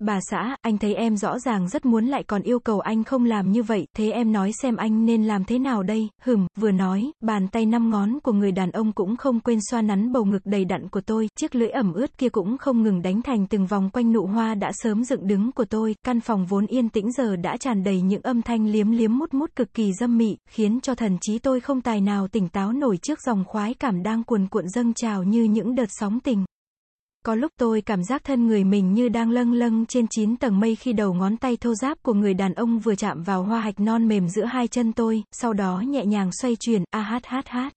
Bà xã, anh thấy em rõ ràng rất muốn lại còn yêu cầu anh không làm như vậy, thế em nói xem anh nên làm thế nào đây, hừm, vừa nói, bàn tay năm ngón của người đàn ông cũng không quên xoa nắn bầu ngực đầy đặn của tôi, chiếc lưỡi ẩm ướt kia cũng không ngừng đánh thành từng vòng quanh nụ hoa đã sớm dựng đứng của tôi, căn phòng vốn yên tĩnh giờ đã tràn đầy những âm thanh liếm liếm mút mút cực kỳ dâm mị, khiến cho thần trí tôi không tài nào tỉnh táo nổi trước dòng khoái cảm đang cuồn cuộn dâng trào như những đợt sóng tình. Có lúc tôi cảm giác thân người mình như đang lâng lâng trên 9 tầng mây khi đầu ngón tay thô giáp của người đàn ông vừa chạm vào hoa hạch non mềm giữa hai chân tôi, sau đó nhẹ nhàng xoay chuyển, a hát hát hát.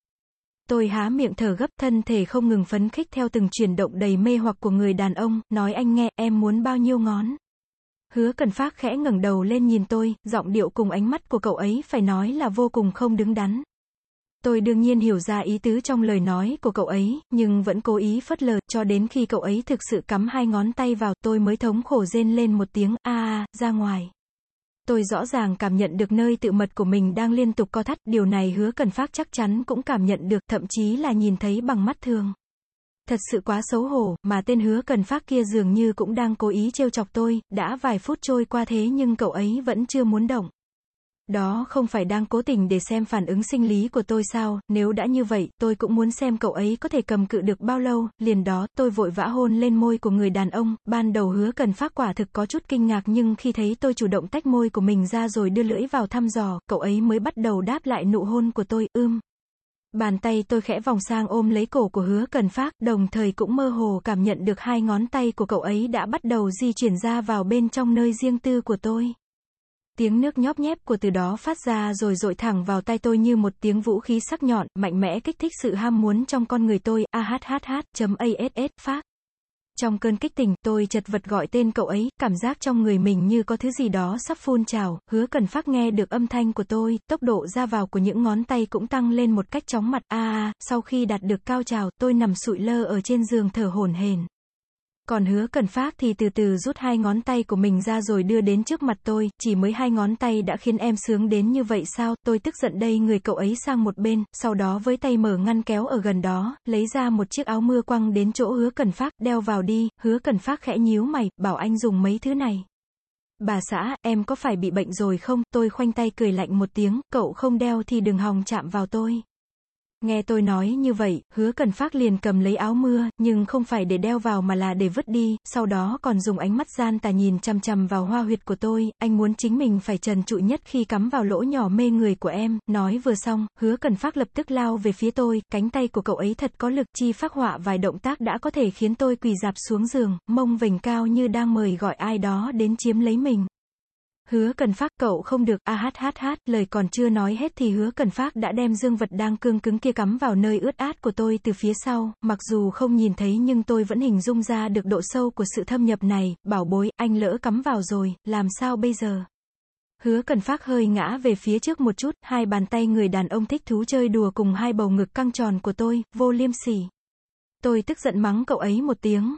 Tôi há miệng thở gấp thân thể không ngừng phấn khích theo từng chuyển động đầy mê hoặc của người đàn ông, nói anh nghe, em muốn bao nhiêu ngón. Hứa cần phát khẽ ngẩng đầu lên nhìn tôi, giọng điệu cùng ánh mắt của cậu ấy phải nói là vô cùng không đứng đắn. Tôi đương nhiên hiểu ra ý tứ trong lời nói của cậu ấy, nhưng vẫn cố ý phớt lờ, cho đến khi cậu ấy thực sự cắm hai ngón tay vào, tôi mới thống khổ rên lên một tiếng, a a, ra ngoài. Tôi rõ ràng cảm nhận được nơi tự mật của mình đang liên tục co thắt, điều này hứa cần phát chắc chắn cũng cảm nhận được, thậm chí là nhìn thấy bằng mắt thường. Thật sự quá xấu hổ, mà tên hứa cần phát kia dường như cũng đang cố ý trêu chọc tôi, đã vài phút trôi qua thế nhưng cậu ấy vẫn chưa muốn động. Đó không phải đang cố tình để xem phản ứng sinh lý của tôi sao, nếu đã như vậy, tôi cũng muốn xem cậu ấy có thể cầm cự được bao lâu, liền đó, tôi vội vã hôn lên môi của người đàn ông, ban đầu hứa cần phát quả thực có chút kinh ngạc nhưng khi thấy tôi chủ động tách môi của mình ra rồi đưa lưỡi vào thăm dò, cậu ấy mới bắt đầu đáp lại nụ hôn của tôi, ưm. Bàn tay tôi khẽ vòng sang ôm lấy cổ của hứa cần phát, đồng thời cũng mơ hồ cảm nhận được hai ngón tay của cậu ấy đã bắt đầu di chuyển ra vào bên trong nơi riêng tư của tôi. Tiếng nước nhóp nhép của từ đó phát ra rồi dội thẳng vào tay tôi như một tiếng vũ khí sắc nhọn, mạnh mẽ kích thích sự ham muốn trong con người tôi, ahhh.ass, phát. Trong cơn kích tình, tôi chật vật gọi tên cậu ấy, cảm giác trong người mình như có thứ gì đó sắp phun trào, hứa cần phát nghe được âm thanh của tôi, tốc độ ra vào của những ngón tay cũng tăng lên một cách chóng mặt, a à, sau khi đạt được cao trào, tôi nằm sụi lơ ở trên giường thở hổn hển. Còn hứa cần phát thì từ từ rút hai ngón tay của mình ra rồi đưa đến trước mặt tôi, chỉ mới hai ngón tay đã khiến em sướng đến như vậy sao, tôi tức giận đây người cậu ấy sang một bên, sau đó với tay mở ngăn kéo ở gần đó, lấy ra một chiếc áo mưa quăng đến chỗ hứa cần phát, đeo vào đi, hứa cần phát khẽ nhíu mày, bảo anh dùng mấy thứ này. Bà xã, em có phải bị bệnh rồi không, tôi khoanh tay cười lạnh một tiếng, cậu không đeo thì đừng hòng chạm vào tôi. Nghe tôi nói như vậy, hứa cần phát liền cầm lấy áo mưa, nhưng không phải để đeo vào mà là để vứt đi, sau đó còn dùng ánh mắt gian tà nhìn chăm chăm vào hoa huyệt của tôi, anh muốn chính mình phải trần trụi nhất khi cắm vào lỗ nhỏ mê người của em, nói vừa xong, hứa cần phát lập tức lao về phía tôi, cánh tay của cậu ấy thật có lực, chi phát họa vài động tác đã có thể khiến tôi quỳ dạp xuống giường, mông vành cao như đang mời gọi ai đó đến chiếm lấy mình. Hứa cần phát cậu không được, a hát hát hát, lời còn chưa nói hết thì hứa cần phát đã đem dương vật đang cương cứng kia cắm vào nơi ướt át của tôi từ phía sau, mặc dù không nhìn thấy nhưng tôi vẫn hình dung ra được độ sâu của sự thâm nhập này, bảo bối, anh lỡ cắm vào rồi, làm sao bây giờ? Hứa cần phát hơi ngã về phía trước một chút, hai bàn tay người đàn ông thích thú chơi đùa cùng hai bầu ngực căng tròn của tôi, vô liêm sỉ. Tôi tức giận mắng cậu ấy một tiếng,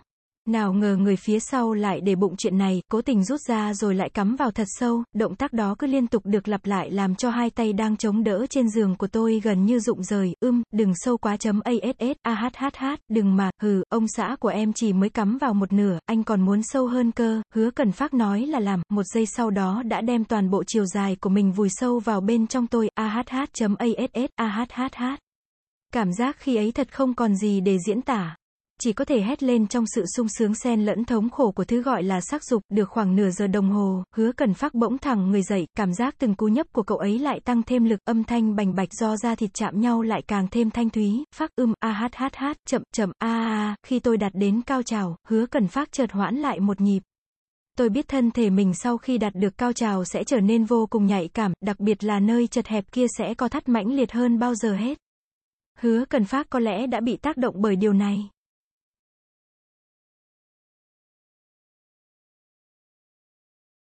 nào ngờ người phía sau lại để bụng chuyện này, cố tình rút ra rồi lại cắm vào thật sâu, động tác đó cứ liên tục được lặp lại làm cho hai tay đang chống đỡ trên giường của tôi gần như rụng rời, ưm, đừng sâu quá chấm ass, ahhh, đừng mà, hừ, ông xã của em chỉ mới cắm vào một nửa, anh còn muốn sâu hơn cơ, hứa cần phát nói là làm, một giây sau đó đã đem toàn bộ chiều dài của mình vùi sâu vào bên trong tôi, ahh.ass, ahhh. Cảm giác khi ấy thật không còn gì để diễn tả chỉ có thể hét lên trong sự sung sướng xen lẫn thống khổ của thứ gọi là sắc dục, được khoảng nửa giờ đồng hồ, hứa cần phát bỗng thẳng người dậy, cảm giác từng cú nhấp của cậu ấy lại tăng thêm lực, âm thanh bành bạch do da thịt chạm nhau lại càng thêm thanh thúy, phát ưm, a hát hát hát, chậm chậm, a a khi tôi đạt đến cao trào, hứa cần phát chợt hoãn lại một nhịp. Tôi biết thân thể mình sau khi đạt được cao trào sẽ trở nên vô cùng nhạy cảm, đặc biệt là nơi chật hẹp kia sẽ có thắt mãnh liệt hơn bao giờ hết. Hứa cần phát có lẽ đã bị tác động bởi điều này.